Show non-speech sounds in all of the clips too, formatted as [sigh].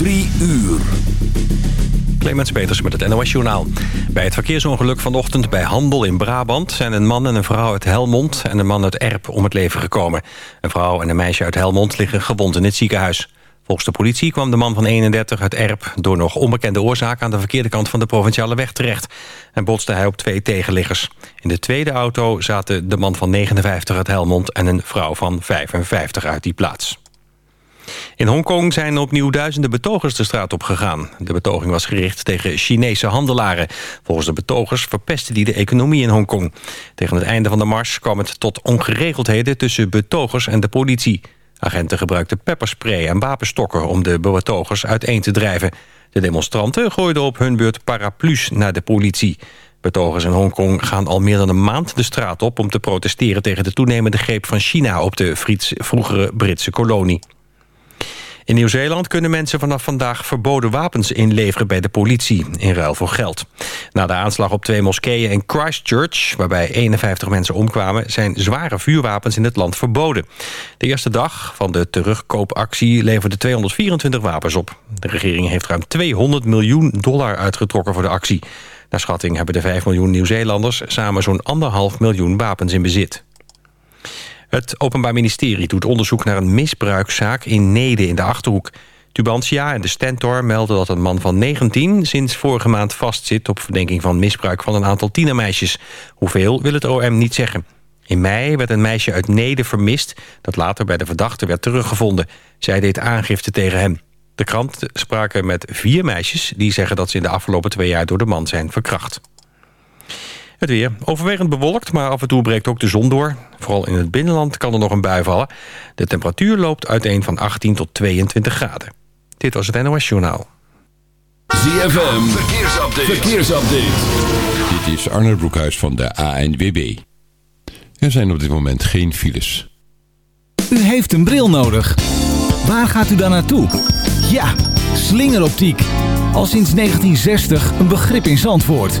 Drie uur. Clemens Peters met het NOS Journaal. Bij het verkeersongeluk vanochtend bij Handel in Brabant... zijn een man en een vrouw uit Helmond en een man uit Erp om het leven gekomen. Een vrouw en een meisje uit Helmond liggen gewond in het ziekenhuis. Volgens de politie kwam de man van 31 uit Erp... door nog onbekende oorzaak aan de verkeerde kant van de provinciale weg terecht. En botste hij op twee tegenliggers. In de tweede auto zaten de man van 59 uit Helmond... en een vrouw van 55 uit die plaats. In Hongkong zijn opnieuw duizenden betogers de straat op gegaan. De betoging was gericht tegen Chinese handelaren. Volgens de betogers verpesten die de economie in Hongkong. Tegen het einde van de mars kwam het tot ongeregeldheden... tussen betogers en de politie. Agenten gebruikten pepperspray en wapenstokken... om de betogers uiteen te drijven. De demonstranten gooiden op hun beurt paraplu's naar de politie. Betogers in Hongkong gaan al meer dan een maand de straat op... om te protesteren tegen de toenemende greep van China... op de vroegere Britse kolonie. In Nieuw-Zeeland kunnen mensen vanaf vandaag verboden wapens inleveren bij de politie, in ruil voor geld. Na de aanslag op twee moskeeën in Christchurch, waarbij 51 mensen omkwamen, zijn zware vuurwapens in het land verboden. De eerste dag van de terugkoopactie leverde 224 wapens op. De regering heeft ruim 200 miljoen dollar uitgetrokken voor de actie. Naar schatting hebben de 5 miljoen Nieuw-Zeelanders samen zo'n anderhalf miljoen wapens in bezit. Het Openbaar Ministerie doet onderzoek naar een misbruikzaak in Nede in de Achterhoek. Tubantia en de Stentor melden dat een man van 19 sinds vorige maand vastzit... op verdenking van misbruik van een aantal tienermeisjes. Hoeveel wil het OM niet zeggen. In mei werd een meisje uit Nede vermist... dat later bij de verdachte werd teruggevonden. Zij deed aangifte tegen hem. De krant spraken met vier meisjes... die zeggen dat ze in de afgelopen twee jaar door de man zijn verkracht. Het weer. Overwegend bewolkt, maar af en toe breekt ook de zon door. Vooral in het binnenland kan er nog een bui vallen. De temperatuur loopt uiteen van 18 tot 22 graden. Dit was het NOS Journaal. ZFM, verkeersupdate. verkeersupdate. Dit is Arnold Broekhuis van de ANWB. Er zijn op dit moment geen files. U heeft een bril nodig. Waar gaat u dan naartoe? Ja, slingeroptiek. Al sinds 1960 een begrip in Zandvoort.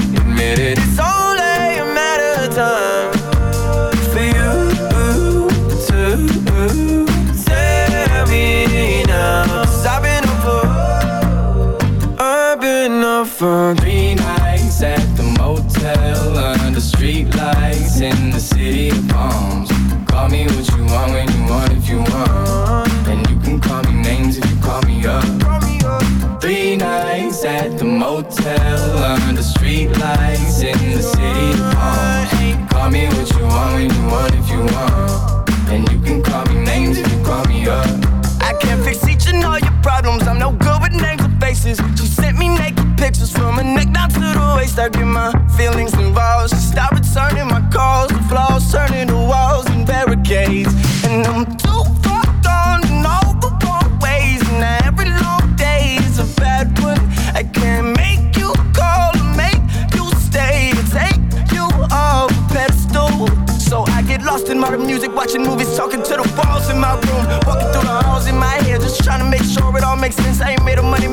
pictures from her neck down to the waist. I get my feelings involved. She stopped returning my calls. The flaws turning to walls and barricades. And I'm too far gone in all the wrong ways. And now every long day is a bad one. I can't make you call or make you stay. or Take you off a pedestal. So I get lost in modern music, watching movies, talking to the walls in my room, walking through the halls in my head, just trying to make sure it all makes sense. I ain't made of money,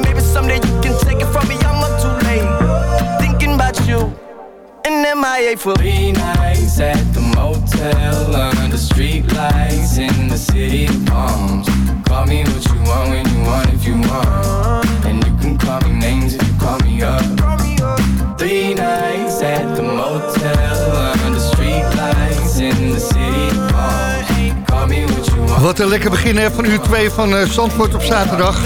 MIA for three nights at the motel under street lights in the city of palms. Call me what you want when you want if you want. And you can call me names if you call me up. Three nights at the motel under street lights in the city of palms. Call me what you want. Wat een lekker begin hè, van uur 2 van uh, Zandvoort op zaterdag.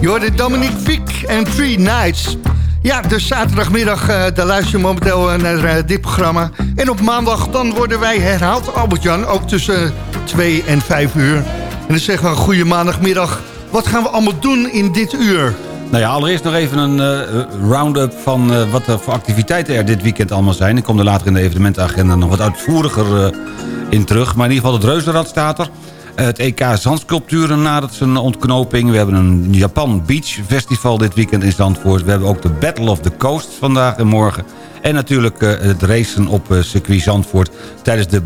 Je hoorde Dominique Fiek en Three Nights. Ja, dus zaterdagmiddag, uh, daar luister je momenteel uh, naar uh, dit programma. En op maandag dan worden wij herhaald, Albert-Jan, ook tussen 2 en 5 uur. En dan zeggen we een goede maandagmiddag. Wat gaan we allemaal doen in dit uur? Nou ja, allereerst nog even een uh, round-up van wat voor activiteiten er dit weekend allemaal zijn. Ik kom er later in de evenementenagenda nog wat uitvoeriger in terug. Maar in ieder geval het Reuzenrad staat er. Het EK Zandsculpturen nadert zijn ontknoping. We hebben een Japan Beach Festival dit weekend in Zandvoort. We hebben ook de Battle of the Coast vandaag en morgen. En natuurlijk het racen op circuit Zandvoort tijdens de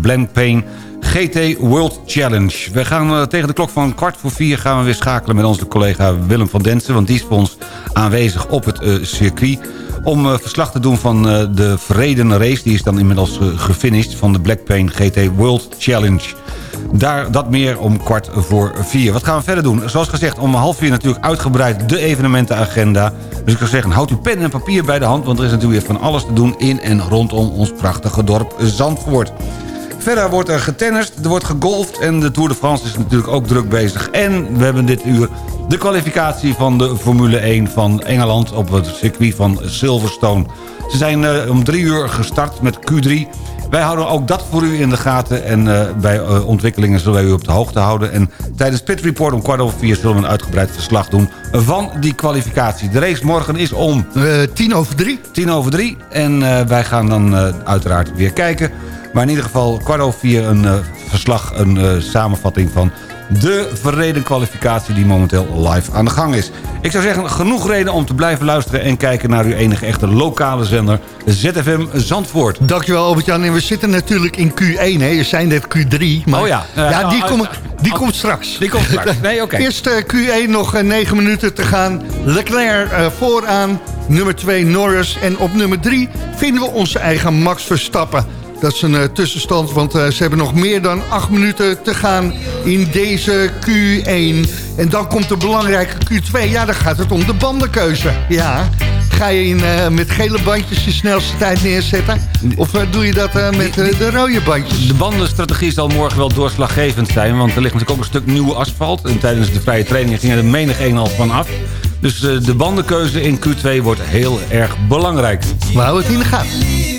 Blancpain GT World Challenge. We gaan uh, tegen de klok van kwart voor vier gaan we weer schakelen met onze collega Willem van Densen. Want die is voor ons aanwezig op het circuit. Om uh, verslag te doen van de verreden race. Die is dan inmiddels gefinished van de Blackpain GT World Challenge. Daar dat meer om kwart voor vier. Wat gaan we verder doen? Zoals gezegd, om half vier natuurlijk uitgebreid de evenementenagenda. Dus ik zou zeggen, houd uw pen en papier bij de hand... want er is natuurlijk weer van alles te doen in en rondom ons prachtige dorp Zandvoort. Verder wordt er getennist, er wordt gegolfd en de Tour de France is natuurlijk ook druk bezig. En we hebben dit uur de kwalificatie van de Formule 1 van Engeland op het circuit van Silverstone. Ze zijn uh, om drie uur gestart met Q3. Wij houden ook dat voor u in de gaten en uh, bij uh, ontwikkelingen zullen wij u op de hoogte houden. En tijdens Pit Report om kwart over vier zullen we een uitgebreid verslag doen van die kwalificatie. De race morgen is om... tien over drie. Tien over drie en wij gaan dan uiteraard weer kijken... Maar in ieder geval kwart over vier een verslag, een samenvatting van de verreden kwalificatie die momenteel live aan de gang is. Ik zou zeggen, genoeg reden om te blijven luisteren... en kijken naar uw enige echte lokale zender, ZFM Zandvoort. Dankjewel Albert-Jan. En we zitten natuurlijk in Q1, hè. Je zijn net Q3. Maar oh ja. Uh, ja, die, kom, die komt straks. Die komt straks. [laughs] Nee, oké. Okay. Eerst Q1 nog 9 minuten te gaan. Leclerc vooraan, nummer 2 Norris. En op nummer 3 vinden we onze eigen Max Verstappen. Dat is een uh, tussenstand, want uh, ze hebben nog meer dan acht minuten te gaan in deze Q1. En dan komt de belangrijke Q2. Ja, dan gaat het om de bandenkeuze. Ja, ga je in, uh, met gele bandjes je snelste tijd neerzetten? Of doe je dat met de rode bandjes? De bandenstrategie zal morgen wel doorslaggevend zijn... want er ligt natuurlijk ook een stuk nieuwe asfalt. En tijdens de vrije training ging er menig een al van af. Dus eh, de bandenkeuze in Q2 wordt heel erg belangrijk. We houden het in de gaten.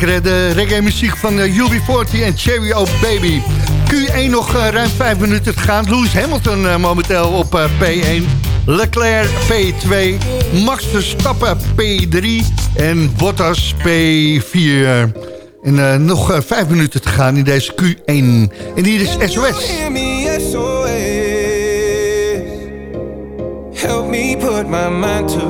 De reggae muziek van uh, UB40 en Cherry O Baby. Q1 nog uh, ruim 5 minuten te gaan. Lewis Hamilton uh, momenteel op P1. Leclerc P2. Max Verstappen P3. En Bottas P4. En nog 5 minuten te gaan in deze Q1. En hier is SOS. Help me put my mind to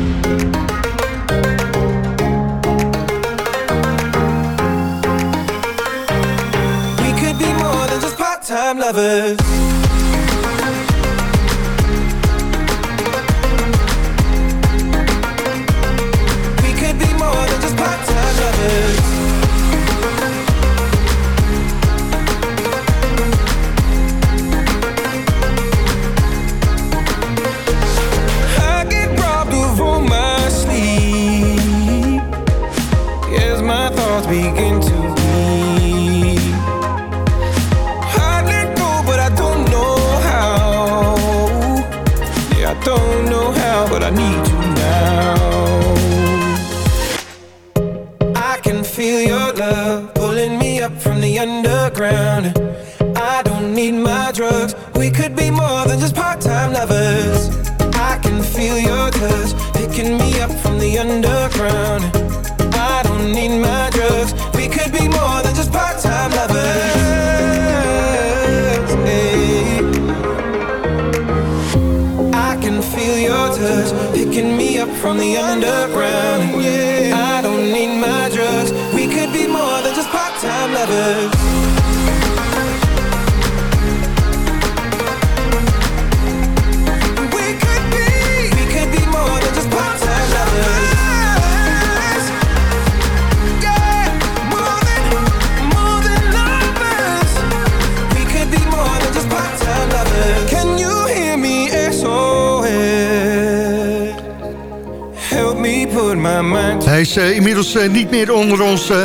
Hij is eh, inmiddels eh, niet meer onder ons, eh,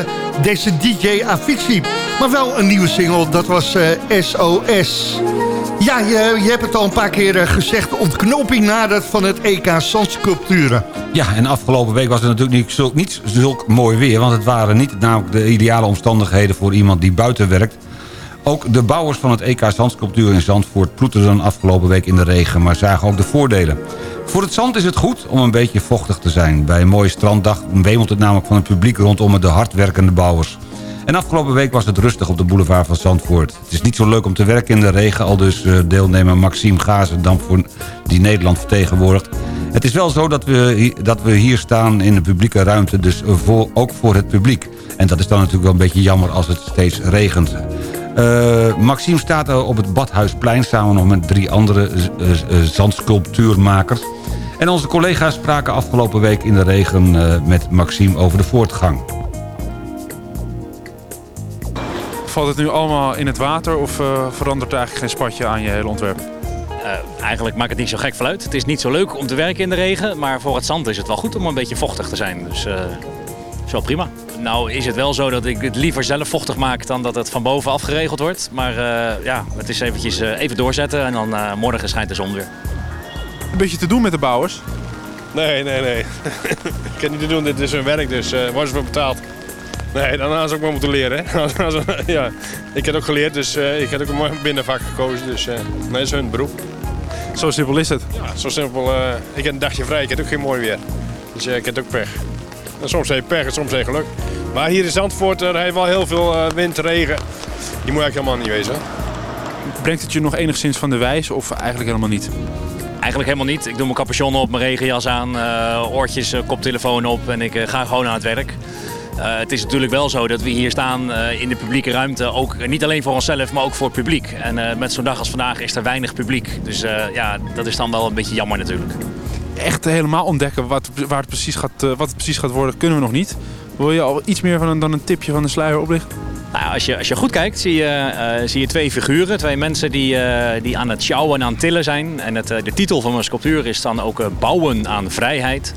deze DJ Avicii. Maar wel een nieuwe single, dat was SOS. Ja, je, je hebt het al een paar keer eh, gezegd. Ontknoping nadert van het EK Zandsculpturen. Ja, en afgelopen week was het natuurlijk niet zulk, niet zulk mooi weer... want het waren niet namelijk de ideale omstandigheden voor iemand die buiten werkt. Ook de bouwers van het EK Zandsculptuur in Zandvoort... ploeterden afgelopen week in de regen, maar zagen ook de voordelen. Voor het zand is het goed om een beetje vochtig te zijn. Bij een mooie stranddag wemelt het namelijk van het publiek rondom de hardwerkende bouwers. En afgelopen week was het rustig op de boulevard van Zandvoort. Het is niet zo leuk om te werken in de regen... al dus eh, deelnemer Maxime Gazendamp voor die Nederland vertegenwoordigt. Het is wel zo dat we, dat we hier staan in de publieke ruimte... dus voor, ook voor het publiek. En dat is dan natuurlijk wel een beetje jammer als het steeds regent. Eh, Maxime staat op het Badhuisplein... samen nog met drie andere eh, eh, zandsculptuurmakers. En onze collega's spraken afgelopen week in de regen eh, met Maxime over de voortgang. Valt het nu allemaal in het water of eh, verandert er eigenlijk geen spatje aan je hele ontwerp? Eh, eigenlijk maakt het niet zo gek veel uit. Het is niet zo leuk om te werken in de regen, maar voor het zand is het wel goed om een beetje vochtig te zijn. Dus eh is wel prima. Nou is het wel zo dat ik het liever zelf vochtig maak dan dat het van boven afgeregeld wordt. Maar eh, ja, het is eventjes eh, even doorzetten en dan eh, morgen schijnt de zon weer. Een beetje te doen met de bouwers? Nee, nee, nee. [laughs] ik kan niet te doen, dit is hun werk, dus eh worden ze voor betaald. Nee, hadden ze ook maar moeten leren. hè. [laughs] Ja. Ik heb ook geleerd, dus eh, ik heb ook een mooi binnenvak gekozen. Dus eh nee, dat is hun beroep. Zo simpel is het? Ja, zo simpel. eh, ik heb een dagje vrij, ik heb ook geen mooi weer. Dus eh, ik heb ook pech. En soms heb je pech en soms heb je geluk. Maar hier in Zandvoort er heeft wel heel veel eh, wind, regen. Die moet eigenlijk helemaal niet wezen. Brengt het je nog enigszins van de wijs of eigenlijk helemaal niet? Eigenlijk helemaal niet. Ik doe mijn capuchon op, mijn regenjas aan, eh, oortjes, eh, koptelefoon op en ik eh, ga gewoon aan het werk. Eh, het is natuurlijk wel zo dat we hier staan eh, in de publieke ruimte, ook eh, niet alleen voor onszelf, maar ook voor het publiek. En eh, met zo'n dag als vandaag is er weinig publiek. Dus eh, ja, dat is dan wel een beetje jammer natuurlijk. Echt helemaal ontdekken wat, waar het precies gaat, eh, wat het precies gaat worden, kunnen we nog niet. Wil je al iets meer van een, dan een tipje van de sluier oplichten? Nou, als, je, als je goed kijkt, zie je, eh, zie je twee figuren. Twee mensen die, eh, die aan het sjouwen en aan het tillen zijn. En het, de titel van mijn sculptuur is dan ook Bouwen aan vrijheid.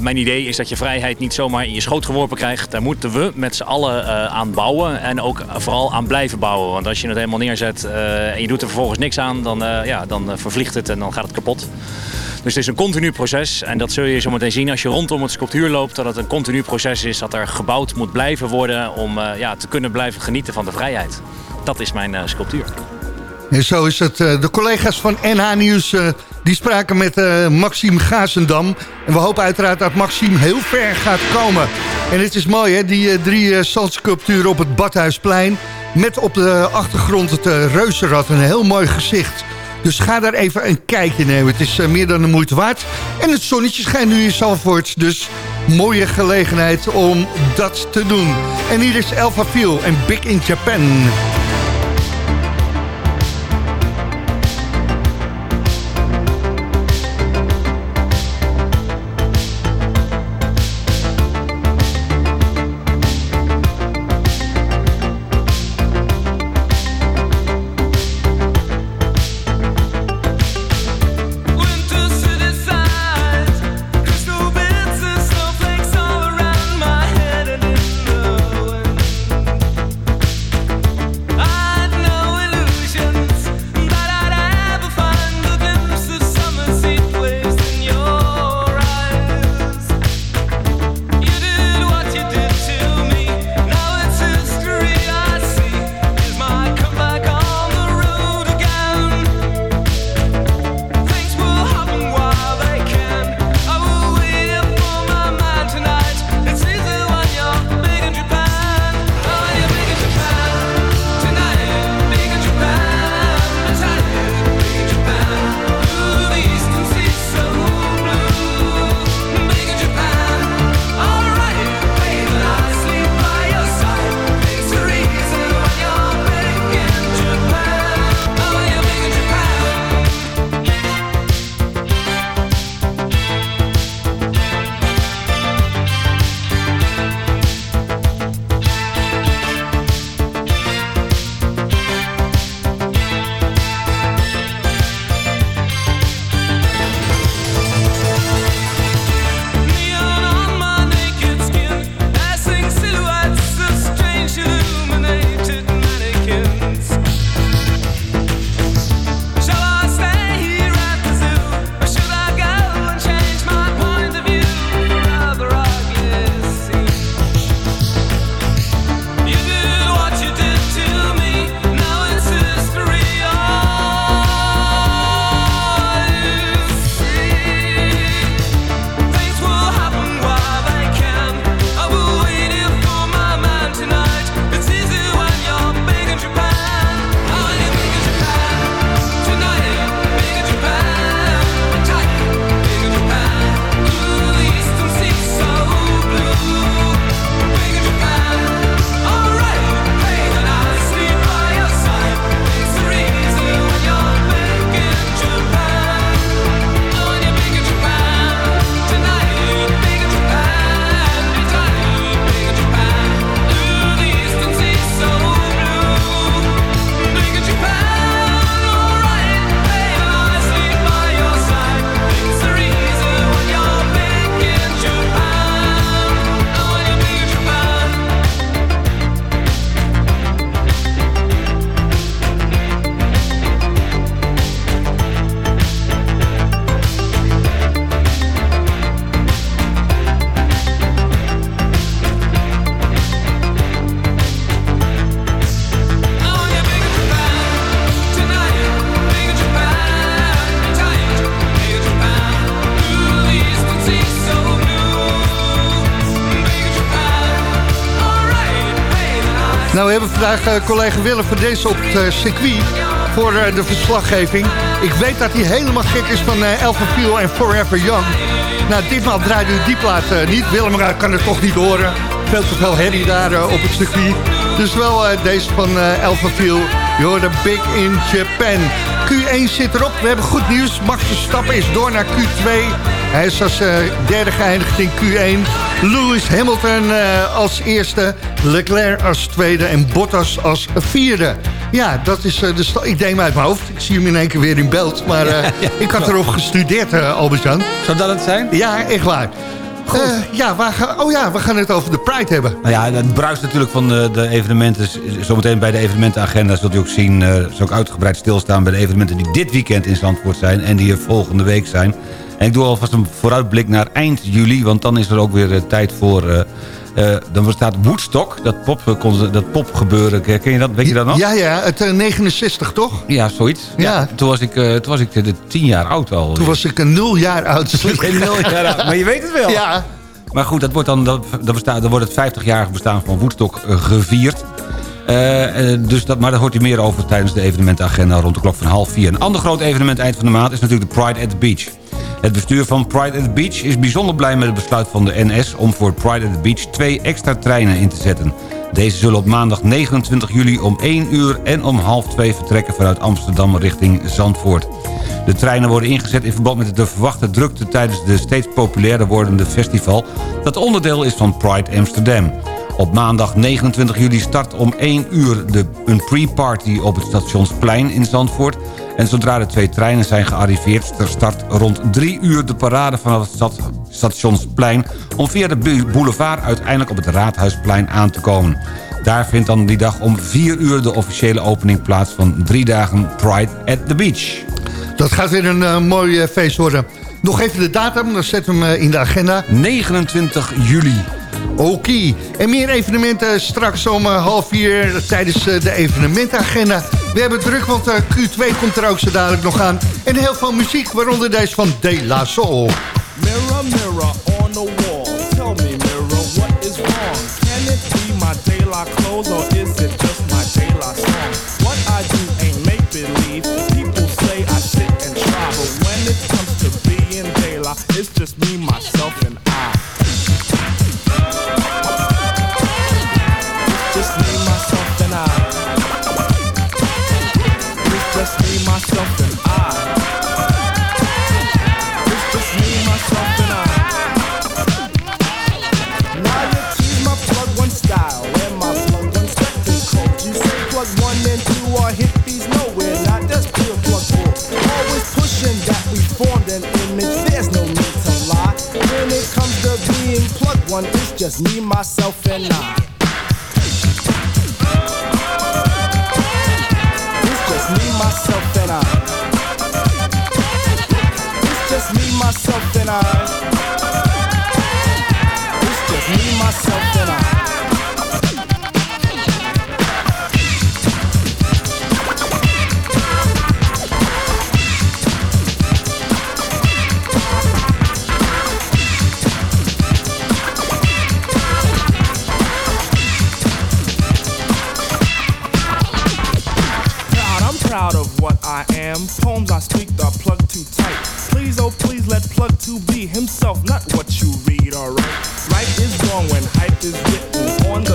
Mijn idee is dat je vrijheid niet zomaar in je schoot geworpen krijgt. Daar moeten we met z'n allen aan bouwen. En ook vooral aan blijven bouwen. Want als je het helemaal neerzet en je doet er vervolgens niks aan... dan, ja, dan vervliegt het en dan gaat het kapot. Dus het is een continu proces. En dat zul je zo meteen zien als je rondom het sculptuur loopt. Dat het een continu proces is. Dat er gebouwd moet blijven worden om eh, ja, te kunnen blijven genieten van de vrijheid. Dat is mijn eh, sculptuur. En zo is het. eh, De collega's van NH Nieuws die spraken met Maxime Gazendam. En we hopen uiteraard dat Maxime heel ver gaat komen. En het is mooi, hè? Die drie eh, zandsculpturen op het Badhuisplein. Met op de achtergrond het reuzenrad. Een heel mooi gezicht. Dus ga daar even een kijkje nemen. Het is eh, meer dan de moeite waard. En het zonnetje schijnt nu in Zandvoort. Dus mooie gelegenheid om dat te doen. En hier is Elfa Phil en Big in Japan. Vandaag uh, collega Willem van deze op het uh, circuit voor uh, de verslaggeving. Ik weet dat hij helemaal gek is van Elfenfiel en Forever Young. Nou, ditmaal draaide u die plaat niet. Willem kan het toch niet horen. Veel te veel herrie daar op het circuit. Dus wel deze van Elfenfiel. You're the big in Japan. Q1 zit erop. We hebben goed nieuws. Max Verstappen is door naar Q2. Hij is als derde geëindigd in Q1. Lewis Hamilton uh, als eerste, Leclerc als tweede en Bottas als vierde. Ja, dat is uh, de ik deed hem uit mijn hoofd. Ik zie hem in één keer weer in beeld. Maar [laughs] ja, ja, ik had erop gestudeerd, Albert-Jan. Zou dat het zijn? Ja, echt waar. Uh, ja, waar oh ja, we gaan het over de Pride hebben. Nou ja, het bruist natuurlijk van de, de evenementen. Zometeen bij de evenementenagenda zult u ook zien... Uh, zal ook uitgebreid stilstaan bij de evenementen die dit weekend in Zandvoort zijn... en die er volgende week zijn. En ik doe alvast een vooruitblik naar eind juli... want dan is er ook weer tijd voor uh, dan bestaat Woodstock, dat, pop, dat popgebeuren. Ken je dat? Weet je dat nog? Ja, ja, het uh, 69 toch? Ja, zoiets. Ja. ja toen, was ik, uh, toen was ik de tien jaar oud al. Toen was ik een nul jaar oud. [laughs] een nul jaar oud. Maar je weet het wel. Ja. Maar goed, dat wordt dan, dat, dat bestaat, dan wordt het 50-jarig bestaan van Woodstock gevierd. dus dat, maar daar hoort u meer over tijdens de evenementenagenda rond de klok van half vier. Een ander groot evenement eind van de maand is natuurlijk de Pride at the Beach. Het bestuur van Pride at the Beach is bijzonder blij met het besluit van de NS... om voor Pride at the Beach twee extra treinen in te zetten. Deze zullen op maandag 29 juli om 1 uur en om half 2 vertrekken vanuit Amsterdam richting Zandvoort. De treinen worden ingezet in verband met de verwachte drukte tijdens de steeds populairder wordende festival... dat onderdeel is van Pride Amsterdam. Op maandag 29 juli start om 1 uur de, een pre-party op het Stationsplein in Zandvoort... En zodra de twee treinen zijn gearriveerd... start rond drie uur de parade vanaf het stationsplein... om via de boulevard uiteindelijk op het Raadhuisplein aan te komen. Daar vindt dan die dag om vier uur de officiële opening plaats... van drie dagen Pride at the Beach. Dat gaat weer een uh, mooi uh, feest worden. Nog even de datum, dan zetten we hem uh, in de agenda. 29 juli. Oké. En meer evenementen straks om half vier tijdens de evenementenagenda. We hebben druk, want uh, Q2 komt er ook zo dadelijk nog aan. En heel veel muziek, waaronder deze van De La Soul. Mirror, mirror on the wall. Tell me, mirror, what is wrong? Can it be my La clothes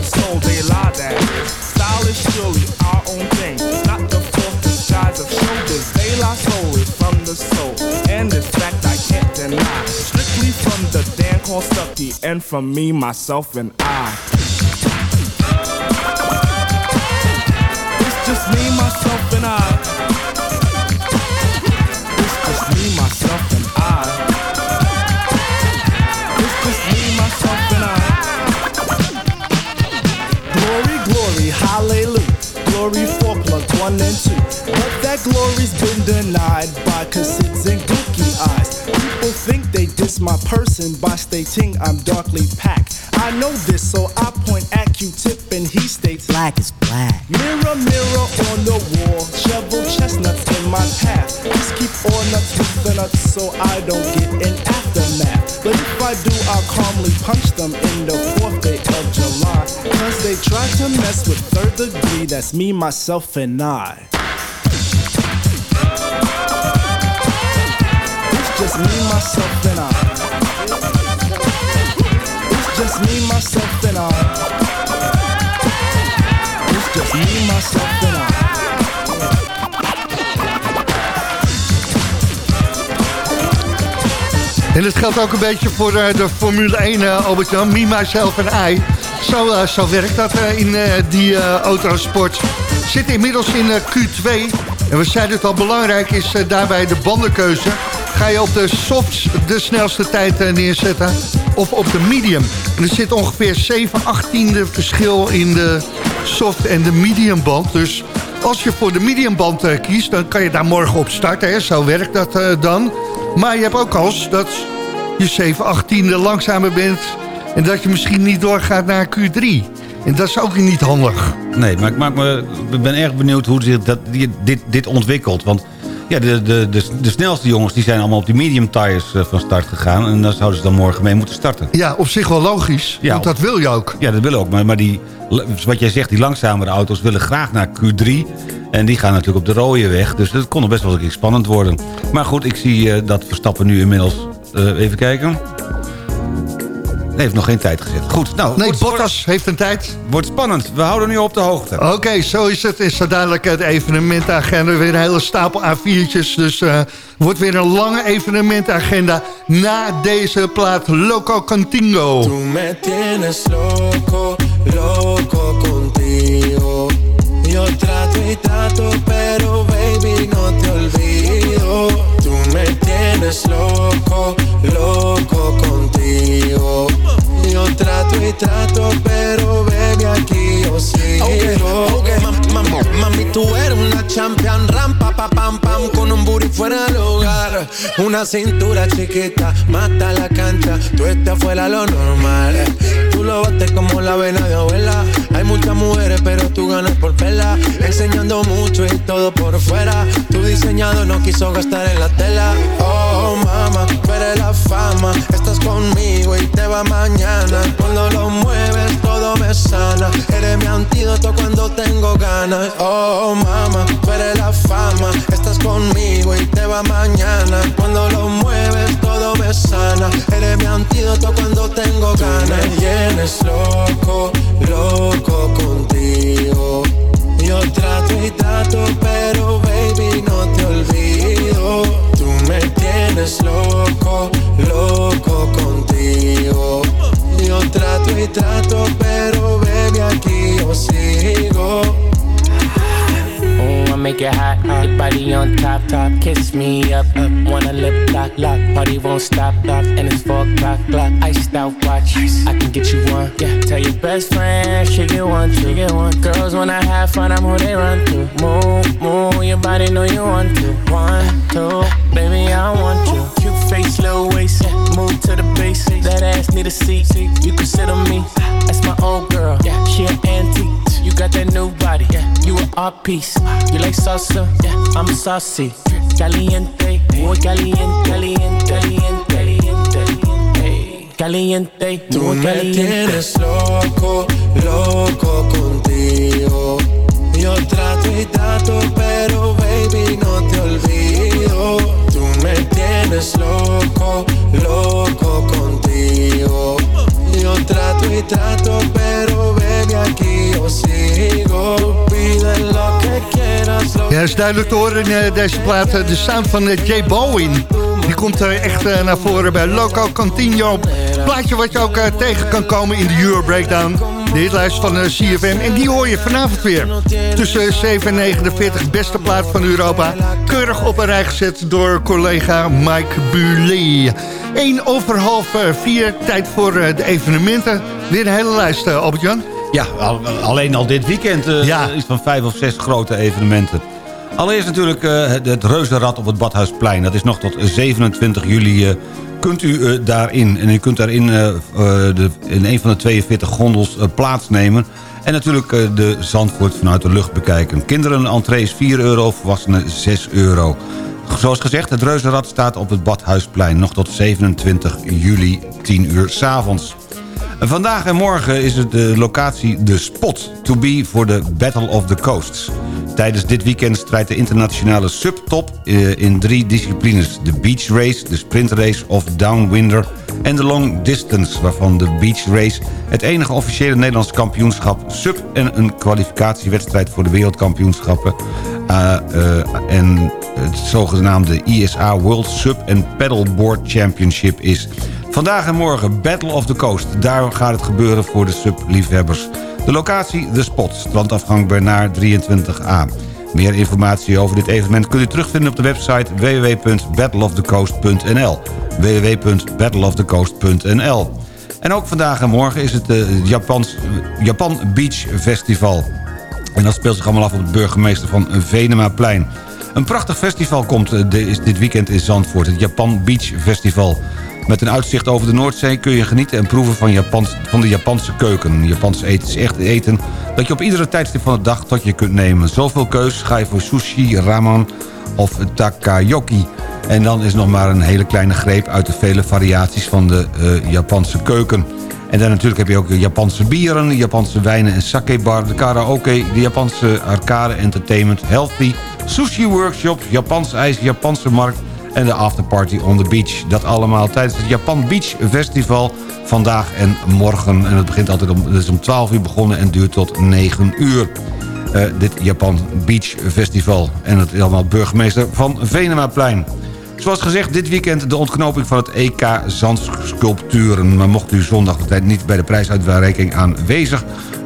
soul, they lie that. Style is surely our own thing, not the false disguise of shoulders. They lie is from the soul, and this fact I can't deny. Strictly from the Dan called Stucky, and from me, myself, and I. It's just me, myself, and I. one and two. But that glory's been denied by cassettes and gookie eyes. People think they diss my person by stating I'm darkly packed. I know this, so I point at Q-tip and he states Black is black. Mirror, mirror on the wall, shovel chestnuts in my path. Just keep all nuts with the nuts so I don't get an aftermath. But if I do, I'll calmly punch them in the they try to mess with third degree, that's me, myself, and I. It's just me, myself, and I. It's just me, myself, and I. It's just me, myself, and I. En het geldt ook een beetje voor eh, de Formule 1, uh, Albert-Jan. Me, myself en I. Zo, uh, werkt dat uh, in die autosport. Zitten inmiddels in Q2. En we zeiden het al, belangrijk is daarbij de bandenkeuze. Ga je op de softs de snelste tijd neerzetten of op de medium? Er zit ongeveer 7 achttiende verschil in de soft en de medium band. Dus als je voor de medium band kiest, dan kan je daar morgen op starten. Hè? Zo werkt dat dan. Maar je hebt ook kans dat je 7 achttiende langzamer bent... en dat je misschien niet doorgaat naar Q3. En dat is ook niet handig. Nee, maar ik, maak me, ik ben erg benieuwd hoe zich dat, dit, dit ontwikkelt. Want ja, de, de, de, de snelste jongens die zijn allemaal op die medium tires eh, van start gegaan. En daar zouden ze dan morgen mee moeten starten. Ja, op zich wel logisch. Ja, want dat wil je ook. Ja, dat wil ook. Maar, maar die, wat jij zegt, die langzamere auto's willen graag naar Q3. En die gaan natuurlijk op de rode weg. Dus dat kon nog best wel een keer spannend worden. Maar goed, ik zie uh, dat Verstappen nu inmiddels... Uh, even kijken. Nee, heeft nog geen tijd gezet. Goed, nou... Nee, Bottas heeft een tijd. Wordt spannend. We houden nu op de hoogte. Oké, okay, zo is het. Is zo duidelijk het evenementagenda. Weer een hele stapel A4'tjes. Dus uh, wordt weer een lange evenementagenda. Na deze plaat Loco Contingo. Tu me tienes loco, loco contigo. Yo trato y trato, pero baby no te olvido. Tú me tienes loco, loco contigo. Yo trato y trato, pero baby aquí yo sigo. Okay, okay. Mam, mam, mami, tú eres una champion, rampa, pa, pam, pam, con un booty fuera del hogar. Una cintura chiquita, mata la cancha, tú estás fuera lo normal. Lo bates como la vena de abuela. Hay muchas mujeres, pero tú ganas por vela. Enseñando mucho y todo por fuera. Tu diseñado no quiso gastar en la tela. Oh, mama, eres la fama. Estás conmigo y te va mañana. Cuando lo mueves, todo me sana. Eres mi antídoto cuando tengo ganas. Oh, mama, tú eres la fama. Estás conmigo y te va mañana. Cuando lo mueves, todo me sana. Eres mi antídoto cuando tengo ganas. Tú me tienes loco, up, up. Wanna lip lock, lock. Party won't stop, stop. And it's four o'clock, clock. Iced out watch. I can get you one. Yeah. Tell your best friend she get one, she get one. Girls when I have fun, I'm who they run to. Move, move. Your body know you want to. One, two, baby I want you. Cute face, little waist. Move to the base. That ass need a seat. You can sit on me. That's my old girl. Yeah. She an. Got that new body. Yeah. You an art piece. You like salsa? Yeah. I'm saucy. Caliente. Muy caliente. Caliente. Caliente. Caliente. Caliente. Tú me caliente. tienes loco, loco contigo. Yo trato y trato, pero baby no te olvido. Tú me tienes loco, loco contigo. Yo trato y trato, pero aquí yo sigo. Pide lo que quieras. Ja, is duidelijk te horen in eh, deze plaat. eh, De sound van eh, J Balwin. Die komt echt naar voren bij Loco Contino. Plaatje wat je ook tegen kan komen in de Euro Breakdown. De hitlijst van eh, CFM. En die hoor je vanavond weer. Tussen 7 en 49. Beste plaat van Europa. Keurig op een rij gezet door collega Mike Buley. 1 over half 4. Tijd voor eh, de evenementen. Weer een hele lijst, eh, Albert-Jan. Ja, al- alleen al dit weekend uh, iets van vijf of zes grote evenementen. Allereerst natuurlijk uh, het, het reuzenrad op het Badhuisplein. Dat is nog tot 27 juli. Uh, kunt u uh, daarin. En u kunt daarin de, in een van de 42 gondels plaatsnemen. En natuurlijk de Zandvoort vanuit de lucht bekijken. Kinderen entree is 4 euro, volwassenen 6 euro. Zoals gezegd, het reuzenrad staat op het Badhuisplein... nog tot 27 juli, 10 uur s avonds. Vandaag en morgen is het de locatie de spot to be voor de Battle of the Coasts. Tijdens dit weekend strijdt de internationale subtop eh, in drie disciplines. De beach race, de sprint race of downwinder en de long distance... waarvan de beach race het enige officiële Nederlands kampioenschap sub... en een kwalificatiewedstrijd voor de wereldkampioenschappen... Uh, uh, en het zogenaamde ISA World Sub en Paddleboard Championship is... Vandaag en morgen Battle of the Coast. Daar gaat het gebeuren voor de subliefhebbers. De locatie, de spot, strandafgang Bernard 23A. Meer informatie over dit evenement kunt u terugvinden op de website www.battleofthecoast.nl www.battleofthecoast.nl En ook vandaag en morgen is het de Japans, Japan Beach Festival. En dat speelt zich allemaal af op het burgemeester van Venemaplein. Een prachtig festival komt eh, dit weekend in Zandvoort, het Japan Beach Festival. Met een uitzicht over de Noordzee kun je genieten en proeven van, van de Japanse keuken. Japans eten is echt eten dat je op iedere tijdstip van de dag tot je kunt nemen. Zoveel keus ga je voor sushi, ramen of takayoki. En dan is nog maar een hele kleine greep uit de vele variaties van de uh, Japanse keuken. En dan natuurlijk heb je ook Japanse bieren, Japanse wijnen en sake bar, de karaoke, de Japanse arcade entertainment, healthy, sushi workshops, Japans ijs, Japanse markt en de afterparty on the beach. Dat allemaal tijdens het Japan Beach Festival vandaag en morgen. En het begint altijd om, is om 12 uur begonnen en duurt tot 9 uur. Uh, dit Japan Beach Festival. En het is allemaal burgemeester van Venemaplein. Zoals gezegd, dit weekend de ontknoping van het EK Zandsculpturen. Maar mocht u zondag niet bij de prijsuitreiking aanwezig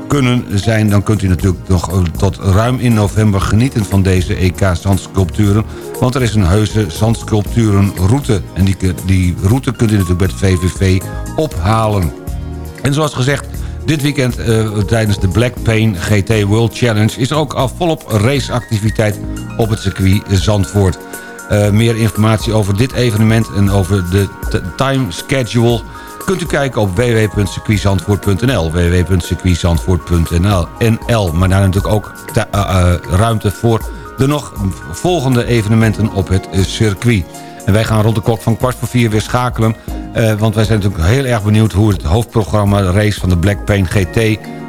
kunnen zijn... dan kunt u natuurlijk nog eh, tot ruim in november genieten van deze EK-zandsculpturen. Want er is een heuse zandsculpturenroute. En die, die route kunt u natuurlijk met VVV ophalen. En zoals gezegd, dit weekend uh, tijdens de Black Pain GT World Challenge... is er ook al volop raceactiviteit op het circuit Zandvoort. Uh, meer informatie over dit evenement en over de time schedule kunt u kijken op www.circuitzandvoort.nl www.circuitzandvoort.nl Maar daar natuurlijk ook uh, uh, ruimte voor de nog volgende evenementen op het circuit. En wij gaan rond de klok van kwart voor vier weer schakelen. Uh, want wij zijn natuurlijk heel erg benieuwd hoe het hoofdprogramma race van de Black Pain GT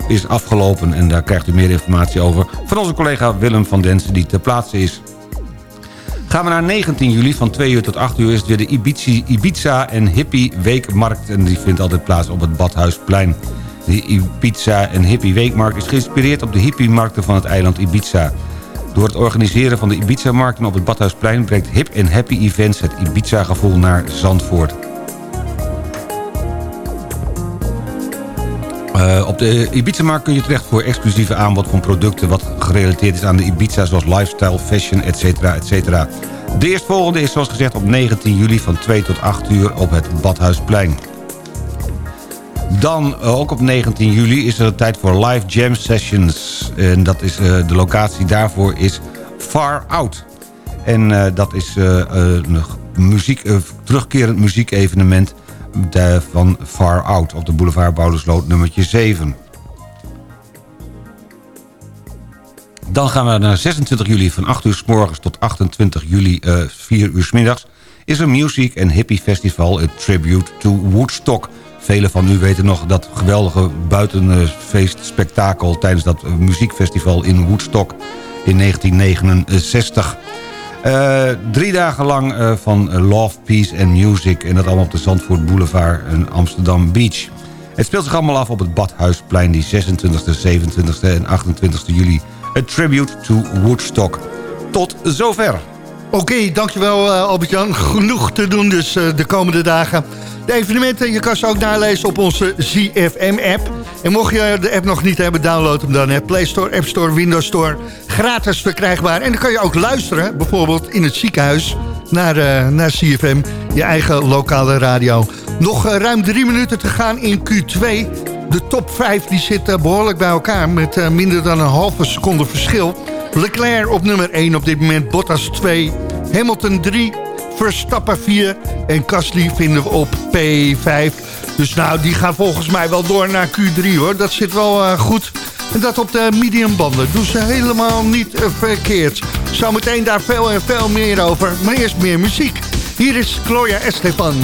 is afgelopen. En daar krijgt u meer informatie over van onze collega Willem van Densen die ter plaatse is. Gaan we naar 19 juli, van 2 uur tot 8 uur... is het weer de Ibiza, Ibiza en Hippie Weekmarkt. En die vindt altijd plaats op het Badhuisplein. De Ibiza en Hippie Weekmarkt is geïnspireerd op de hippie-markten van het eiland Ibiza. Door het organiseren van de Ibiza-markten op het Badhuisplein... brengt Hip en Happy Events het Ibiza-gevoel naar Zandvoort. Uh, op de Ibiza-markt kun je terecht voor exclusieve aanbod van producten... wat gerelateerd is aan de Ibiza, zoals lifestyle, fashion, etc. etc. De eerstvolgende is zoals gezegd op 19 juli van 2 tot 8 uur op het Badhuisplein. Dan, uh, ook op 19 juli, is er tijd voor live jam sessions. En dat is, uh, de locatie daarvoor is Far Out. En dat is een muziek, terugkerend muziekevenement van Far Out op de boulevard Boudersloot nummertje 7. Dan gaan we naar 26 juli van 8 uur s morgens tot 28 juli uh, 4 uur s middags... is er Music and Hippie Festival, a tribute to Woodstock. Velen van u weten nog dat geweldige buitenfeestspektakel... tijdens dat muziekfestival in Woodstock in 1969... Uh, drie dagen lang uh, van Love, Peace and Music... en dat allemaal op de Zandvoort Boulevard in Amsterdam Beach. Het speelt zich allemaal af op het Badhuisplein... die 26e, 27e en 28e juli. A tribute to Woodstock. Tot zover. Oké, dankjewel uh, Albert-Jan. Genoeg te doen dus de komende dagen. De evenementen, je kan ze ook nalezen op onze ZFM-app. En mocht je de app nog niet hebben, download hem dan. Hè. Play Store, App Store, Windows Store. Gratis verkrijgbaar. En dan kan je ook luisteren, bijvoorbeeld in het ziekenhuis... naar, uh, naar CFM, je eigen lokale radio. Nog ruim drie minuten te gaan in Q2. De top 5 die zit uh, behoorlijk bij elkaar... met minder dan een halve seconde verschil. Leclerc op nummer 1 op dit moment, Bottas 2... Hamilton 3, Verstappen 4 en Gasly vinden we op P5. Dus nou, die gaan volgens mij wel door naar Q3 hoor. Dat zit wel uh, goed. En dat op de medium banden. Doen ze helemaal niet uh, verkeerd. Zometeen daar veel en veel meer over. Maar eerst meer muziek. Hier is Gloria Estefan.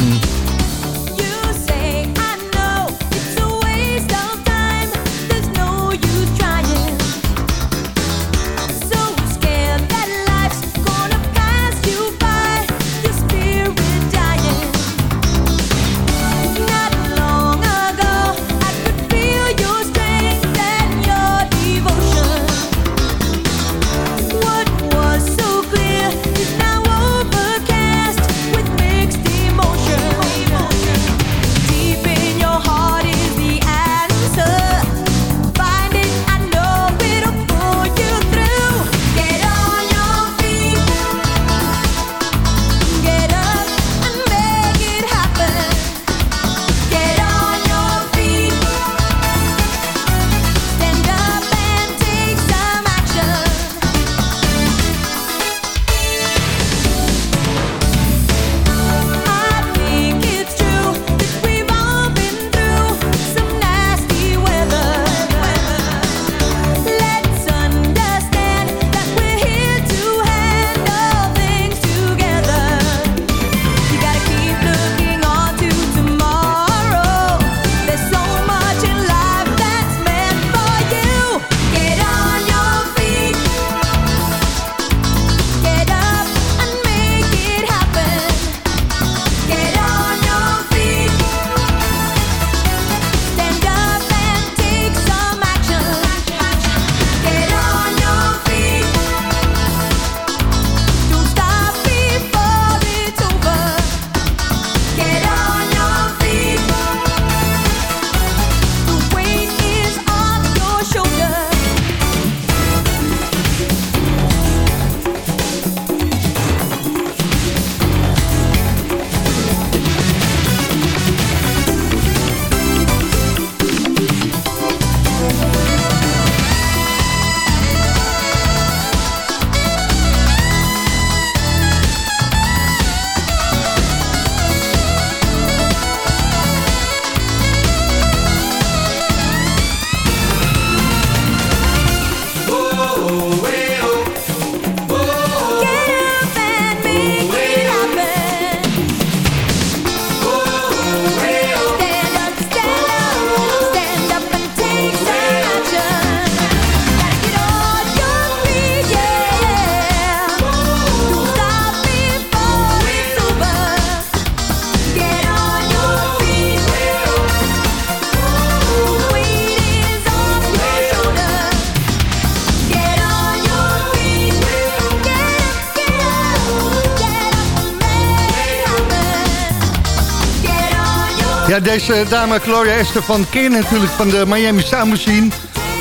Deze dame Gloria Esther van Keer natuurlijk van de Miami Sound Machine.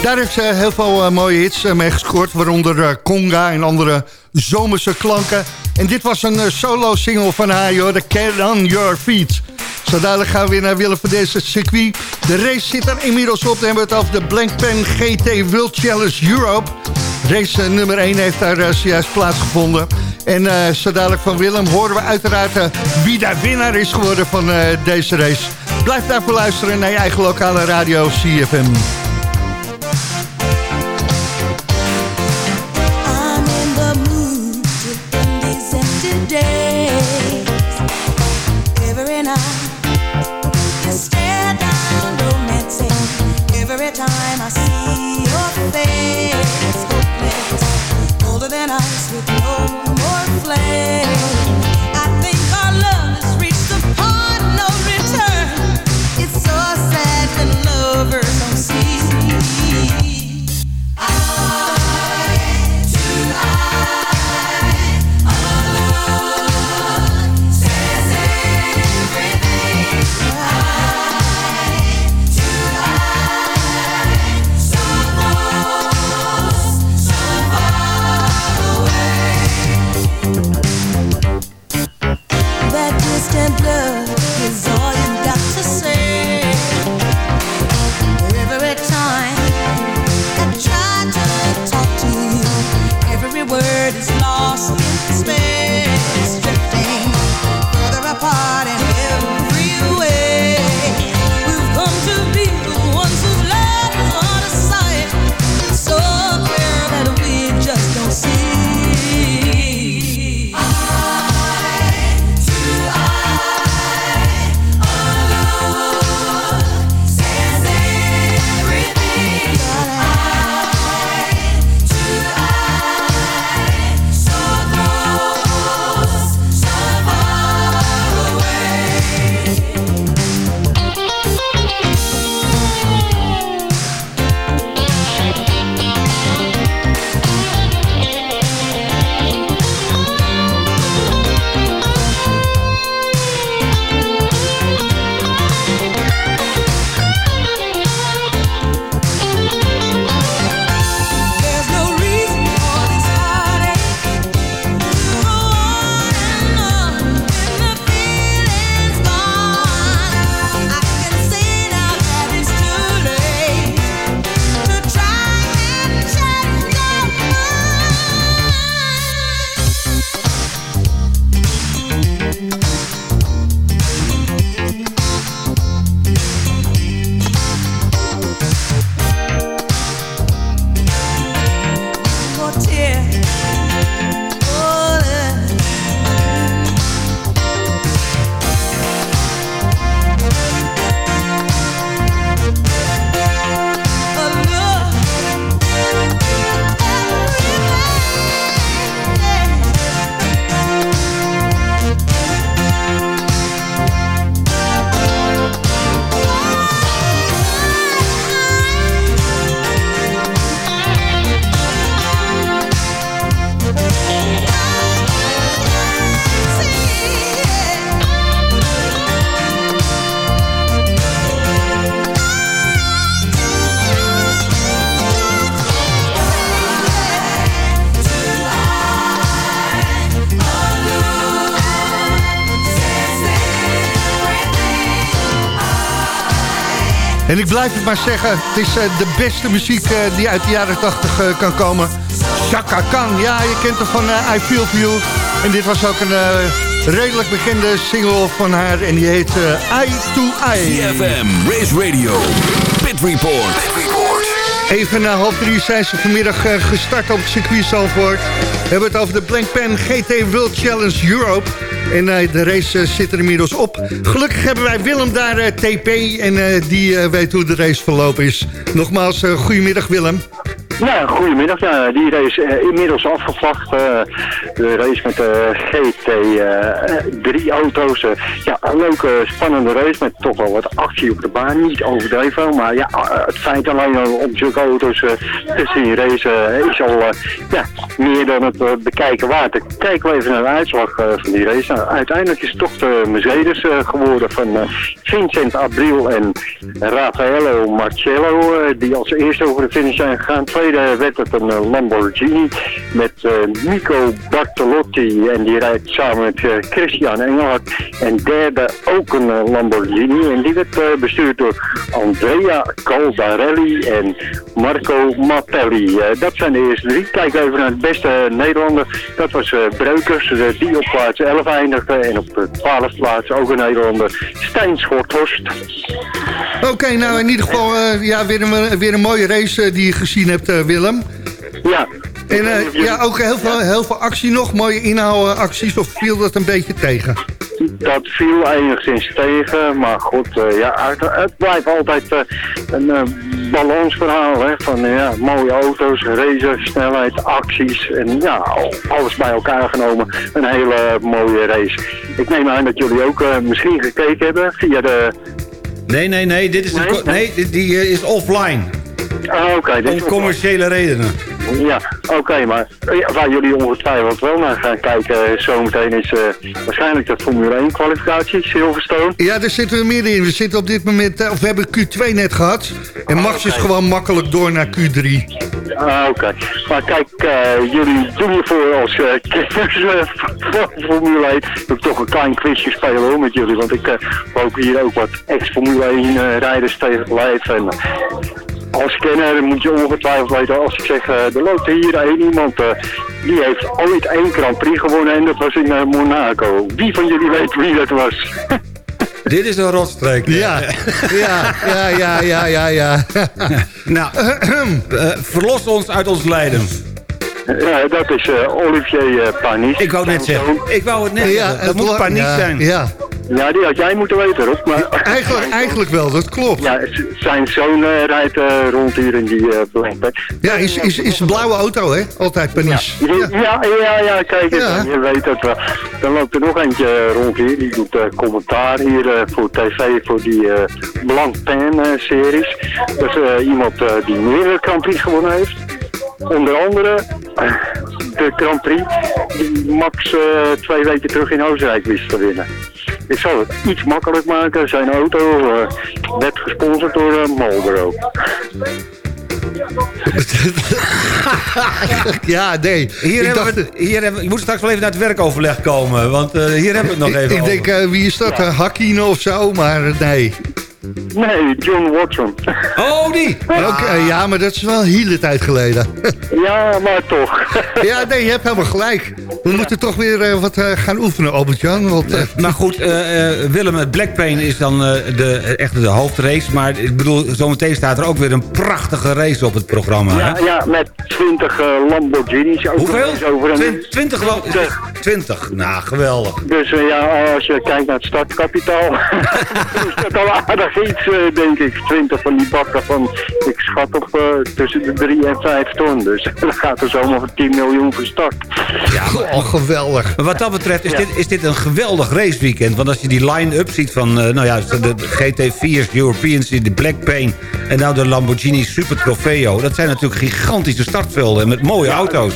Daar heeft ze heel veel uh, mooie hits uh, mee gescoord. Waaronder uh, Conga en andere zomerse klanken. En dit was een solo single van haar, joh. The Get On Your Feet. Zo gaan we weer naar Willem van deze circuit. De race zit er inmiddels op. Dan hebben we het over de Blank GT World Challenge Europe. Race nummer 1 heeft daar zojuist plaatsgevonden. En uh, van Willem horen we uiteraard wie daar winnaar is geworden van deze race. Blijf daarvoor luisteren naar je eigen lokale radio CFM. Blijf het maar zeggen, het is eh, de beste muziek eh, die uit de jaren 80 eh, kan komen. Chaka Khan, ja, je kent hem van I Feel For You. En dit was ook een redelijk bekende single van haar en die heet Eye to Eye. CFM, Race Radio, Pit Report. Even na half drie zijn ze vanmiddag gestart op het circuit Zandvoort. We hebben het over de Blank Pen GT World Challenge Europe. En eh, de race eh, zit er inmiddels op. Gelukkig hebben wij Willem daar, eh, TP, en die weet hoe de race verlopen is. Nogmaals, goedemiddag Willem. Ja, goedemiddag. Ja, die race eh, inmiddels afgevlacht. de race met de GT3-auto's. eh, ja, een leuke, spannende race met toch wel wat op de baan. Niet overdreven, maar ja, eh, het feit alleen al om zulke auto's eh, te zien racen eh, is al ja, meer dan het bekijken waard. Dan kijken we even naar de uitslag van die race. Nou, uiteindelijk is het toch de Mercedes geworden van Vincent Abril en Raffaello Marcello, die als eerste over de finish zijn gegaan. Tweede werd het een Lamborghini met Nico Bartolotti en die rijdt samen met Christian Engelhardt. En derde ook een Lamborghini en die werd bestuurd door Andrea Caldarelli en Marco Mappelli. Eh, dat zijn de eerste drie. Kijk even naar het beste Nederlander. Dat was eh, Breukers, eh, die op plaats 11 eindigde. En op de 12 plaats ook een Nederlander, Stijn Schorthorst. Oké, nou in ieder geval eh, ja, weer, een, weer een mooie race eh, die je gezien hebt, eh, Willem. Ja. En eh, ja, ook heel veel, heel veel actie nog, mooie inhaalacties, of viel dat een beetje tegen? Dat viel enigszins tegen, maar goed, eh, ja, het, het blijft altijd eh, een eh, balansverhaal. Hè, van ja, mooie auto's, racen, snelheid, acties en ja, al- alles bij elkaar genomen. Een hele mooie race. Ik neem aan dat jullie ook eh, misschien gekeken hebben via de... Nee, nee, nee, dit is de Nee? die, die, is offline. Ah, oké. Om is- commerciële redenen. Ja, oké, maar ja, waar jullie ongetwijfeld wel naar gaan kijken eh, zometeen is eh, waarschijnlijk de Formule 1 kwalificatie, Silverstone. Ja, daar zitten we midden in. We zitten op dit moment, eh, of we hebben Q2 net gehad. En Max is oké. gewoon makkelijk door naar Q3. Ah, oké. Maar kijk, eh, jullie doen als kenners eh, voor Formule 1. Ik wil toch een klein quizje spelen hoor met jullie. Want ik hoop hier ook wat ex-Formule 1 eh, rijders tegen te lijf. En, eh, als kenner moet je ongetwijfeld weten, als ik zeg, eh, er loopt hier één iemand, eh, die heeft ooit één Grand Prix gewonnen en dat was in eh, Monaco. Wie van jullie weet wie dat was? [laughs] Dit is een rotstreek. [laughs] Ja, ja, ja, ja, ja, ja, ja. [laughs] nou, [clears throat] eh, verlos ons uit ons lijden. Ja, dat is eh, Olivier eh, Panis. Ik wou net zeggen. Ik wou het net Ja, zeggen. Dat het moet ja, zijn. Ja, Ja, die had jij moeten weten, Rob. Maar... eigenlijk, eigenlijk wel, dat klopt. Ja, zijn zoon eh, rijdt eh, rond hier in die uh, Ja, is, is, is een blauwe auto, hè? Altijd Panis. Ja, ja, ja, ja, kijk eens, Ja. je weet het wel. Dan loopt er nog eentje rond hier, die doet eh, commentaar hier eh, voor tv, voor die eh Blank Pen eh, series. Dat is eh, iemand eh, die meer Grand Prix gewonnen heeft. Onder andere eh, de Grand Prix die Max eh, twee weken terug in Oostenrijk wist te winnen. Ik zal het iets makkelijk maken. Zijn auto eh, werd gesponsord door eh, Marlboro. [laughs] ja, nee. Hier Ik hebben dacht- we, hier hebben, we- je moet straks wel even naar het werkoverleg komen, want eh, hier hebben we het nog even Ik over. denk, eh, wie is dat? Eh, Hakkinen of zo? Maar eh, nee. Nee, John Watson. Oh, die! [laughs] Oké, ja, maar dat is wel een hele tijd geleden. [laughs] ja, maar toch. [laughs] ja, nee, je hebt helemaal gelijk. We moeten toch weer eh, wat eh, gaan oefenen, Albert-Jan. Want, eh, Maar goed, eh, eh, Willem, het Black Pain is dan eh, de, echt de hoofdrace. Maar ik bedoel, zometeen staat er ook weer een prachtige race op het programma. hè? Ja, ja, met 20 eh, Lamborghinis. Ook Hoeveel? Over een... Twin- 20 geloof 20. Nou, geweldig. Dus ja, als je kijkt naar het startkapitaal, is dat al aardig iets, eh, denk ik. 20 van die bakken van, ik schat op eh, tussen de 3 en 5 ton. Dus [laughs] dan gaat er zomaar voor 10 miljoen voor start. Ja, oh, geweldig. Maar wat dat betreft is, Ja. dit, is dit een geweldig raceweekend. Want als je die line-up ziet van eh, nou ja, de GT4's, Europeans, de Black Pain... en nou de Lamborghini Super Trofeo... dat zijn natuurlijk gigantische startvelden met mooie auto's.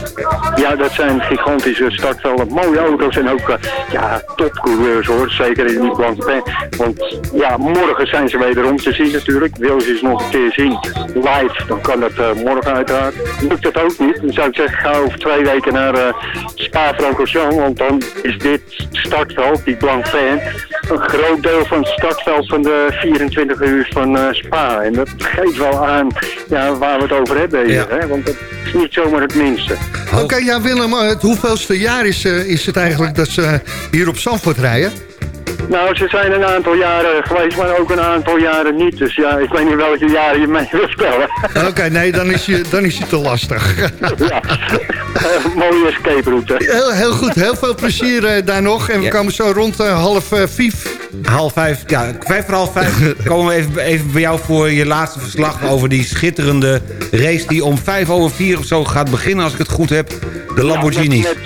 Ja, dat zijn gigantische startvelden, mooie auto's en ook ja, topcoureurs hoor. Zeker in die Blanc Pen. Want ja, morgen zijn wederom te zien natuurlijk. Wil ze eens nog een keer zien live, dan kan dat eh, morgen uiteraard. Lukt dat ook niet, dan zou ik zeggen ga over twee weken naar uh, Spa-Francorchamps. Want dan is dit startveld, die Blanc Fan, een groot deel van het startveld van de 24 uur van eh, Spa. En dat geeft wel aan ja, waar we het over hebben hier. Hè? Want dat is niet zomaar het minste. Oké, ja Willem, eh, het hoeveelste jaar is, eh, is het eigenlijk dat ze hier op Zandvoort rijden? Nou, ze zijn een aantal jaren geweest, maar ook een aantal jaren niet. Dus ja, ik weet niet welke jaren je mee wilt spellen. Oké, [laughs] nee, dan is, je, dan is je te lastig. ja, Eh, mooie escape route. Heel, heel goed, heel veel plezier eh, daar nog. En we Ja. komen zo rond eh, half vijf. Half vijf, ja, vijf voor half vijf [laughs] komen we even, even bij jou voor je laatste verslag over die schitterende race die om vijf over vier of zo gaat beginnen, als ik het goed heb. De. Met, met,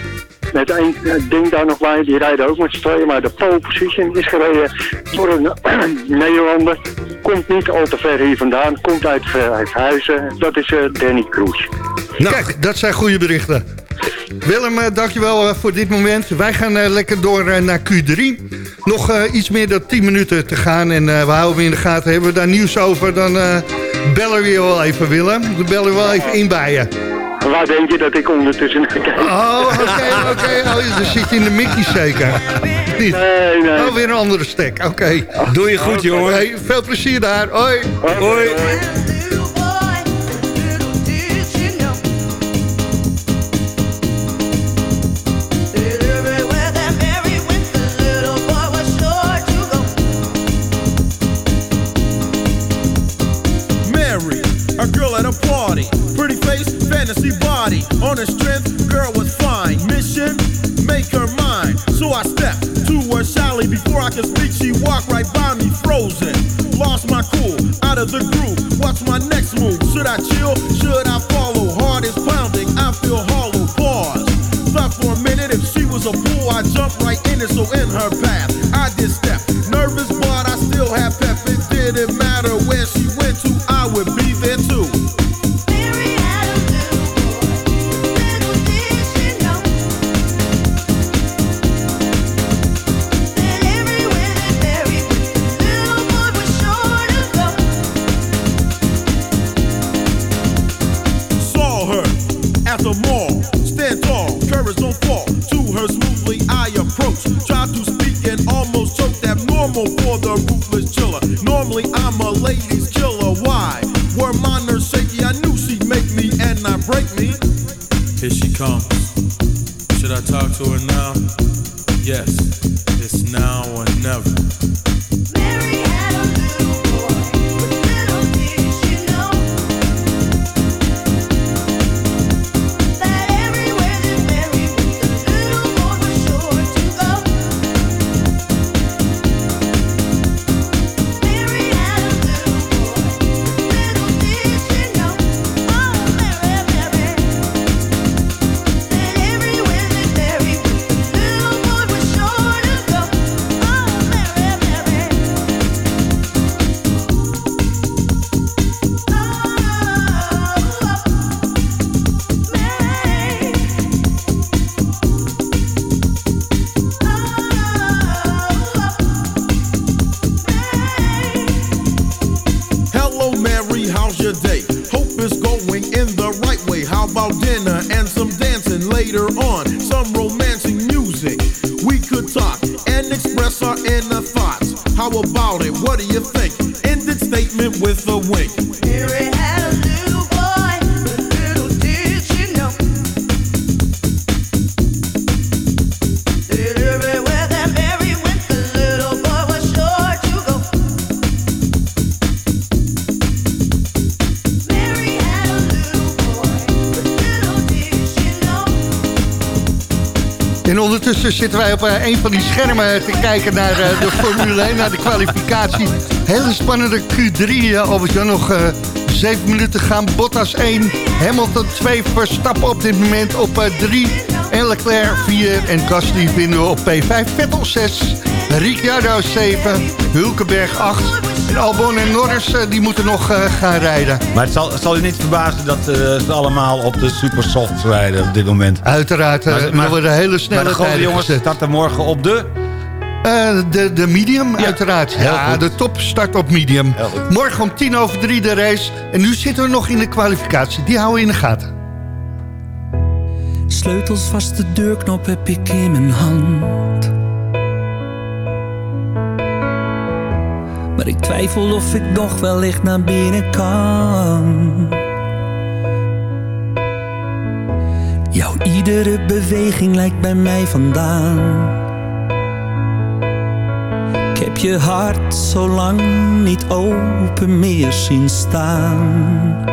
met één eh, ding daar nog bij, die rijden ook met z'n tweeën, maar de pole position is gereden door een [clears throat] Nederlander. Komt niet al te ver hier vandaan, komt uit, eh, uit Huizen. Dat is eh, Danny Kroes. Kijk, dat zijn goede berichten. Willem, dankjewel voor dit moment. Wij gaan lekker door naar Q3. Nog iets meer dan 10 minuten te gaan. En eh, we houden we in de gaten. Hebben we daar nieuws over, dan eh, bellen we je wel even, Willem. Dan bellen we wel even in bij je. Waar denk je dat ik ondertussen naar kijk? Oh, oké, [laughs] oké. Oh, dan zit je in de Mickey zeker. Niet? Nee, nee. Oh, weer een andere stek. Oké. Doe je goed, jongen. Hey, veel plezier daar. Hoi. Hoi. Before I could speak, she walked right by me, frozen. Lost my cool, out of the groove. What's my next move? Should I chill? Should I follow? Heart is pounding, I feel hollow. Pause. Thought for a minute if she was a fool, I jumped right in it. So in her path, I did step. About it? What do you think? Zitten wij op eh, een van die schermen te kijken naar eh, de Formule 1, naar de kwalificatie. Hele spannende Q3, uh, Albert-Jan. Nog eh, zeven minuten gaan. Bottas 1, Hamilton 2, Verstappen op dit moment op 3. en Leclerc 4 en Gasly vinden we op P5. Vettel 6, Ricciardo 7, Hulkenberg 8. En Albon en Norris eh, die moeten nog eh, gaan rijden. Maar het zal, het zal je niet verbazen dat eh, ze allemaal op de supersofts rijden op dit moment. Uiteraard, eh, er worden hele snelle Maar de grote jongens gezet. starten morgen op de Eh, de, de medium, uiteraard. Ja, de top start op medium. Morgen om tien over drie de race. En nu zitten we nog in de kwalificatie. Die houden we in de gaten. Sleutels vast, de deurknop heb ik in mijn hand. Twijfel of ik nog wellicht naar binnen kan. Jouw iedere beweging lijkt bij mij vandaan. Ik heb je hart zo lang niet open meer zien staan.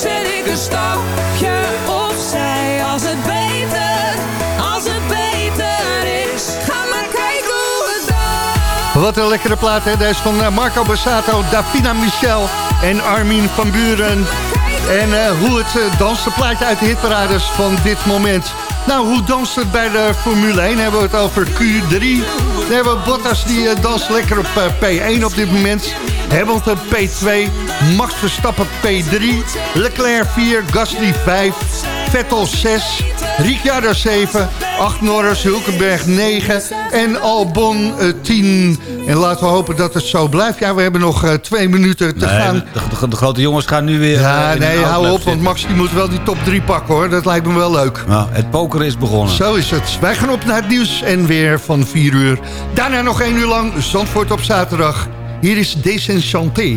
Zet ik een stapje opzij. Als het beter, als het beter is. Ga maar kijken hoe het danst. Wat een lekkere plaat, hè? Deze van eh, Marco Bassato, Davina Michel en Armin van Buren. En eh, hoe het uh, danst, een plaatje uit de hitparades van dit moment. Nou, hoe danst het bij de Formule 1? Hebben we het over Q3. Dan hebben we Bottas, die uh, danst lekker op P1 op dit moment. Hamilton P2, Max Verstappen P3, Leclerc 4, Gasly 5, Vettel 6, Ricciardo 7, 8 Norris, Hulkenberg 9 en Albon uh, 10. En laten we hopen dat het zo blijft. Ja, we hebben nog uh, twee minuten te Nee, gaan. De, de- de grote jongens gaan nu weer... Ja, eh, nee, hou op, want. Max die moet wel die top 3 pakken hoor. Dat lijkt me wel leuk. Nou, het pokeren is begonnen. Zo is het. Wij gaan op naar het nieuws en weer van 4 uur. Daarna nog 1 uur lang Zandvoort op zaterdag. Hier is Desenchanté.